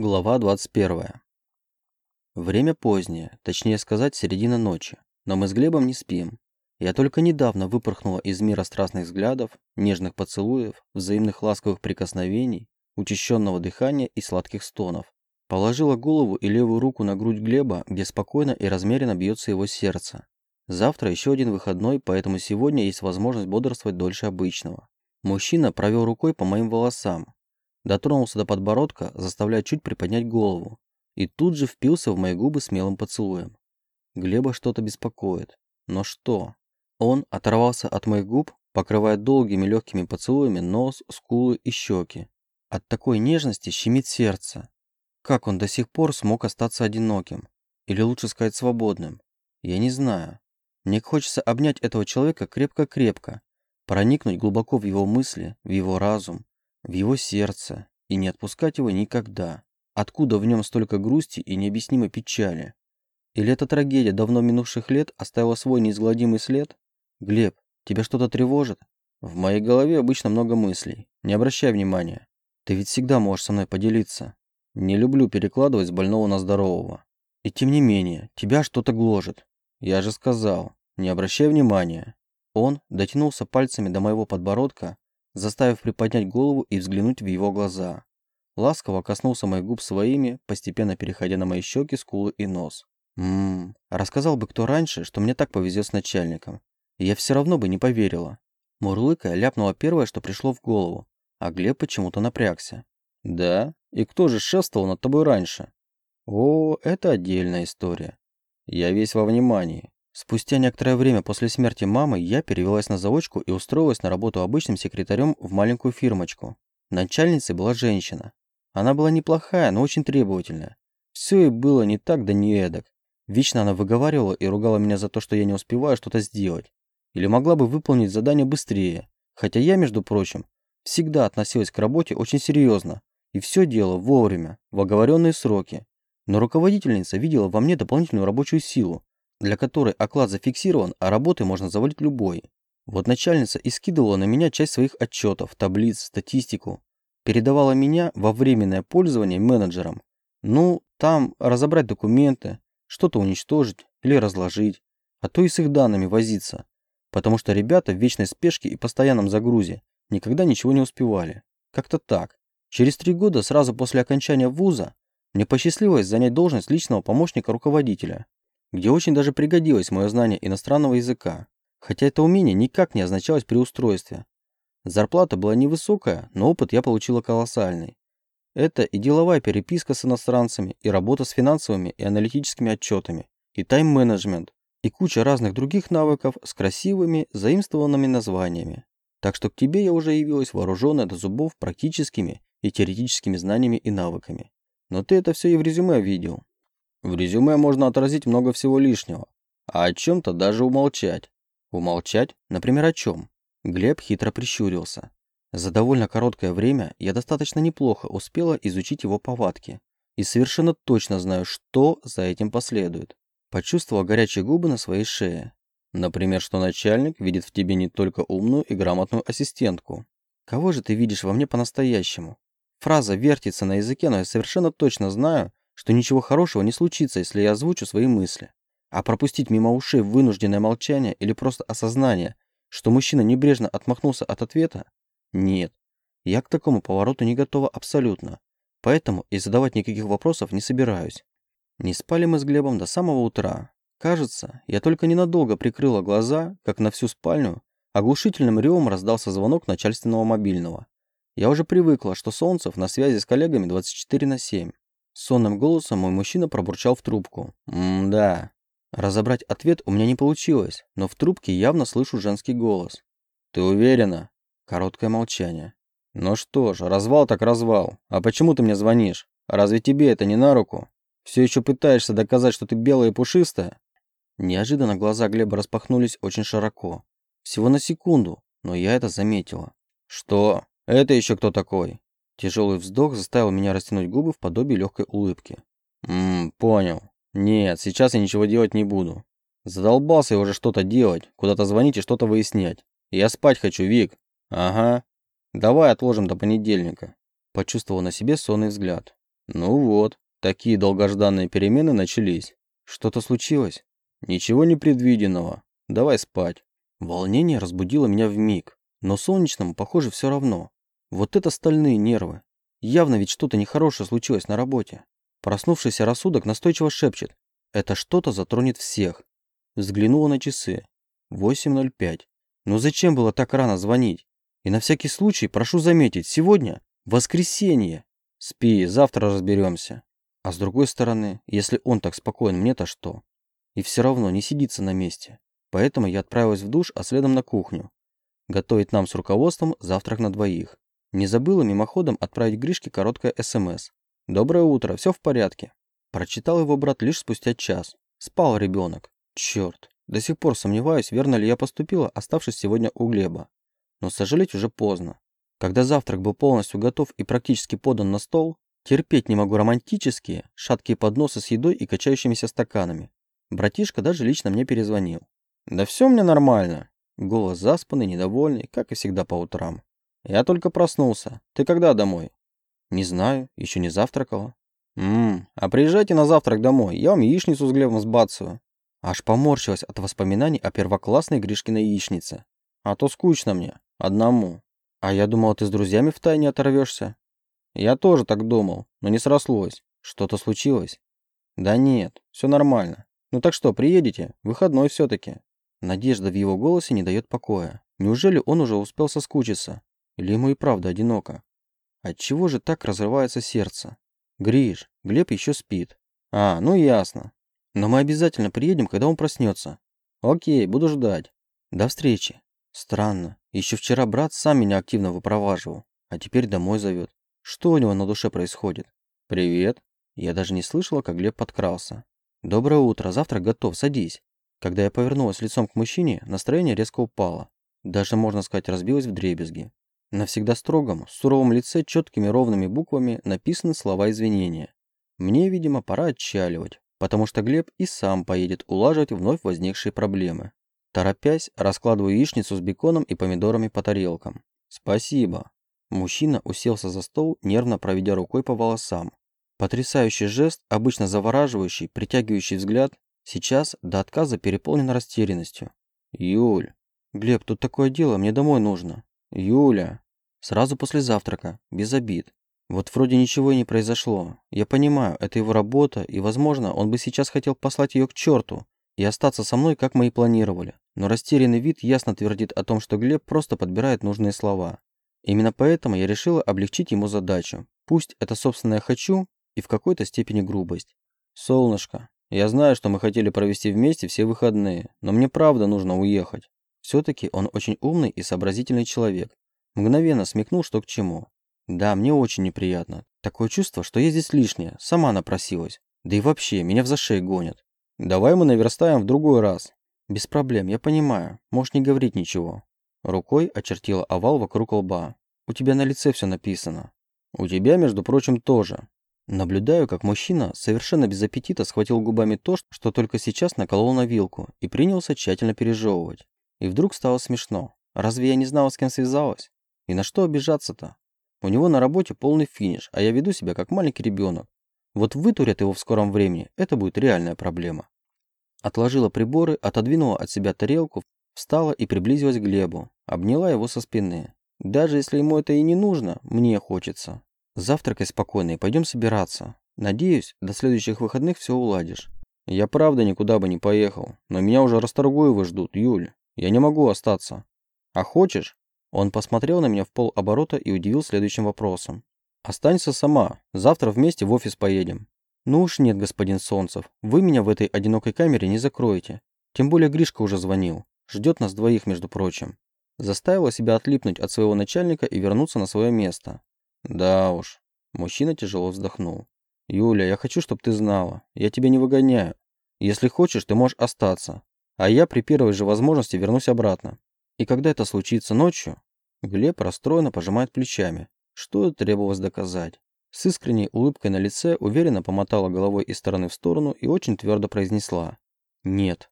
Глава 21. Время позднее, точнее сказать, середина ночи, но мы с Глебом не спим. Я только недавно выпорхнула из мира страстных взглядов, нежных поцелуев, взаимных ласковых прикосновений, учащенного дыхания и сладких стонов. Положила голову и левую руку на грудь Глеба, где спокойно и размеренно бьется его сердце. Завтра еще один выходной, поэтому сегодня есть возможность бодрствовать дольше обычного. Мужчина провел рукой по моим волосам, Дотронулся до подбородка, заставляя чуть приподнять голову, и тут же впился в мои губы смелым поцелуем. Глеба что-то беспокоит. Но что? Он оторвался от моих губ, покрывая долгими легкими поцелуями нос, скулы и щеки. От такой нежности щемит сердце. Как он до сих пор смог остаться одиноким? Или лучше сказать свободным? Я не знаю. Мне хочется обнять этого человека крепко-крепко, проникнуть глубоко в его мысли, в его разум, в его сердце и не отпускать его никогда. Откуда в нем столько грусти и необъяснимой печали? Или эта трагедия давно минувших лет оставила свой неизгладимый след? Глеб, тебя что-то тревожит? В моей голове обычно много мыслей. Не обращай внимания. Ты ведь всегда можешь со мной поделиться. Не люблю перекладывать с больного на здорового. И тем не менее, тебя что-то гложет. Я же сказал, не обращай внимания. Он дотянулся пальцами до моего подбородка, заставив приподнять голову и взглянуть в его глаза. Ласково коснулся моих губ своими, постепенно переходя на мои щеки, скулы и нос. Ммм, рассказал бы кто раньше, что мне так повезет с начальником. Я все равно бы не поверила. Мурлыкая ляпнула первое, что пришло в голову, а Глеб почему-то напрягся. «Да? И кто же шествовал над тобой раньше?» «О, это отдельная история. Я весь во внимании. Спустя некоторое время после смерти мамы я перевелась на заочку и устроилась на работу обычным секретарем в маленькую фирмочку. Начальницей была женщина. Она была неплохая, но очень требовательная. Все и было не так да не эдак. Вечно она выговаривала и ругала меня за то, что я не успеваю что-то сделать. Или могла бы выполнить задание быстрее. Хотя я, между прочим, всегда относилась к работе очень серьезно и все делала вовремя, в оговоренные сроки. Но руководительница видела во мне дополнительную рабочую силу, для которой оклад зафиксирован, а работы можно завалить любой. Вот начальница и скидывала на меня часть своих отчетов, таблиц, статистику. Передавала меня во временное пользование менеджерам. Ну, там разобрать документы, что-то уничтожить или разложить, а то и с их данными возиться. Потому что ребята в вечной спешке и постоянном загрузе никогда ничего не успевали. Как-то так. Через три года, сразу после окончания вуза, мне посчастливилось занять должность личного помощника руководителя где очень даже пригодилось мое знание иностранного языка, хотя это умение никак не означалось при устройстве. Зарплата была невысокая, но опыт я получила колоссальный. Это и деловая переписка с иностранцами, и работа с финансовыми и аналитическими отчетами, и тайм-менеджмент, и куча разных других навыков с красивыми, заимствованными названиями. Так что к тебе я уже явилась вооруженная до зубов практическими и теоретическими знаниями и навыками. Но ты это все и в резюме видел. В резюме можно отразить много всего лишнего, а о чем-то даже умолчать. Умолчать? Например, о чем? Глеб хитро прищурился. За довольно короткое время я достаточно неплохо успела изучить его повадки и совершенно точно знаю, что за этим последует. Почувствовала горячие губы на своей шее. Например, что начальник видит в тебе не только умную и грамотную ассистентку. Кого же ты видишь во мне по-настоящему? Фраза вертится на языке, но я совершенно точно знаю, что ничего хорошего не случится, если я озвучу свои мысли. А пропустить мимо ушей вынужденное молчание или просто осознание, что мужчина небрежно отмахнулся от ответа? Нет. Я к такому повороту не готова абсолютно. Поэтому и задавать никаких вопросов не собираюсь. Не спали мы с Глебом до самого утра. Кажется, я только ненадолго прикрыла глаза, как на всю спальню, оглушительным ревом раздался звонок начальственного мобильного. Я уже привыкла, что Солнцев на связи с коллегами 24 на 7. Сонным голосом мой мужчина пробурчал в трубку. «М-да». Разобрать ответ у меня не получилось, но в трубке явно слышу женский голос. «Ты уверена?» Короткое молчание. «Ну что ж, развал так развал. А почему ты мне звонишь? Разве тебе это не на руку? Все еще пытаешься доказать, что ты белая и пушистая?» Неожиданно глаза Глеба распахнулись очень широко. Всего на секунду, но я это заметила. «Что? Это еще кто такой?» Тяжелый вздох заставил меня растянуть губы в подобии легкой улыбки. «Ммм, понял. Нет, сейчас я ничего делать не буду. Задолбался я уже что-то делать, куда-то звонить и что-то выяснять. Я спать хочу, Вик. Ага. Давай отложим до понедельника». Почувствовал на себе сонный взгляд. Ну вот, такие долгожданные перемены начались. Что-то случилось? Ничего непредвиденного. Давай спать. Волнение разбудило меня в миг, но солнечному, похоже, все равно. Вот это стальные нервы. Явно ведь что-то нехорошее случилось на работе. Проснувшийся рассудок настойчиво шепчет. Это что-то затронет всех. Взглянула на часы. 8.05. Но зачем было так рано звонить? И на всякий случай прошу заметить, сегодня воскресенье. Спи, завтра разберемся. А с другой стороны, если он так спокоен, мне-то что? И все равно не сидится на месте. Поэтому я отправилась в душ, а следом на кухню. Готовить нам с руководством завтрак на двоих. Не забыла мимоходом отправить Гришке короткое СМС. «Доброе утро, все в порядке». Прочитал его брат лишь спустя час. Спал ребенок. Черт, до сих пор сомневаюсь, верно ли я поступила, оставшись сегодня у Глеба. Но сожалеть уже поздно. Когда завтрак был полностью готов и практически подан на стол, терпеть не могу романтические, шаткие подносы с едой и качающимися стаканами. Братишка даже лично мне перезвонил. «Да все мне нормально». Голос заспанный, недовольный, как и всегда по утрам. «Я только проснулся. Ты когда домой?» «Не знаю, еще не завтракала». «Ммм, а приезжайте на завтрак домой, я вам яичницу с Глебом сбацаю». Аж поморщилась от воспоминаний о первоклассной Гришкиной яичнице. «А то скучно мне, одному». «А я думал, ты с друзьями втайне оторвешься». «Я тоже так думал, но не срослось. Что-то случилось?» «Да нет, все нормально. Ну так что, приедете? Выходной все-таки». Надежда в его голосе не дает покоя. Неужели он уже успел соскучиться? Или ему и правда одиноко? Отчего же так разрывается сердце? Гриш, Глеб еще спит. А, ну ясно. Но мы обязательно приедем, когда он проснется. Окей, буду ждать. До встречи. Странно. Еще вчера брат сам меня активно выпроваживал, а теперь домой зовет. Что у него на душе происходит? Привет. Я даже не слышала, как Глеб подкрался. Доброе утро, завтрак готов, садись. Когда я повернулась лицом к мужчине, настроение резко упало. Даже, можно сказать, разбилось в дребезги. На всегда строгом, суровом лице четкими ровными буквами написаны слова извинения. Мне, видимо, пора отчаливать, потому что Глеб и сам поедет улаживать вновь возникшие проблемы. Торопясь, раскладываю яичницу с беконом и помидорами по тарелкам. «Спасибо». Мужчина уселся за стол, нервно проведя рукой по волосам. Потрясающий жест, обычно завораживающий, притягивающий взгляд, Сейчас до отказа переполнен растерянностью. «Юль!» «Глеб, тут такое дело, мне домой нужно». «Юля!» Сразу после завтрака, без обид. Вот вроде ничего и не произошло. Я понимаю, это его работа, и, возможно, он бы сейчас хотел послать ее к черту и остаться со мной, как мы и планировали. Но растерянный вид ясно твердит о том, что Глеб просто подбирает нужные слова. Именно поэтому я решила облегчить ему задачу. Пусть это собственное «хочу» и в какой-то степени грубость. «Солнышко, я знаю, что мы хотели провести вместе все выходные, но мне правда нужно уехать. Все-таки он очень умный и сообразительный человек. Мгновенно смекнул, что к чему. Да, мне очень неприятно. Такое чувство, что я здесь лишняя, сама напросилась. Да и вообще, меня в зашей гонят. Давай мы наверстаем в другой раз. Без проблем, я понимаю. Можешь не говорить ничего. Рукой очертила овал вокруг лба. У тебя на лице все написано. У тебя, между прочим, тоже. Наблюдаю, как мужчина совершенно без аппетита схватил губами то, что только сейчас наколол на вилку, и принялся тщательно пережевывать. И вдруг стало смешно. Разве я не знала, с кем связалась? И на что обижаться-то? У него на работе полный финиш, а я веду себя как маленький ребенок. Вот вытурят его в скором времени, это будет реальная проблема. Отложила приборы, отодвинула от себя тарелку, встала и приблизилась к Глебу, обняла его со спины. Даже если ему это и не нужно, мне хочется. Завтракай спокойно и пойдем собираться. Надеюсь, до следующих выходных все уладишь. Я правда никуда бы не поехал, но меня уже Расторгуевы ждут, Юль. Я не могу остаться. А хочешь? Он посмотрел на меня в полоборота и удивил следующим вопросом. Останься сама. Завтра вместе в офис поедем. Ну уж нет, господин Солнцев. Вы меня в этой одинокой камере не закроете. Тем более Гришка уже звонил. Ждет нас двоих, между прочим. Заставила себя отлипнуть от своего начальника и вернуться на свое место. Да уж. Мужчина тяжело вздохнул. Юля, я хочу, чтобы ты знала. Я тебя не выгоняю. Если хочешь, ты можешь остаться. А я при первой же возможности вернусь обратно. И когда это случится ночью, Глеб расстроенно пожимает плечами. Что требовалось доказать? С искренней улыбкой на лице уверенно помотала головой из стороны в сторону и очень твердо произнесла. Нет.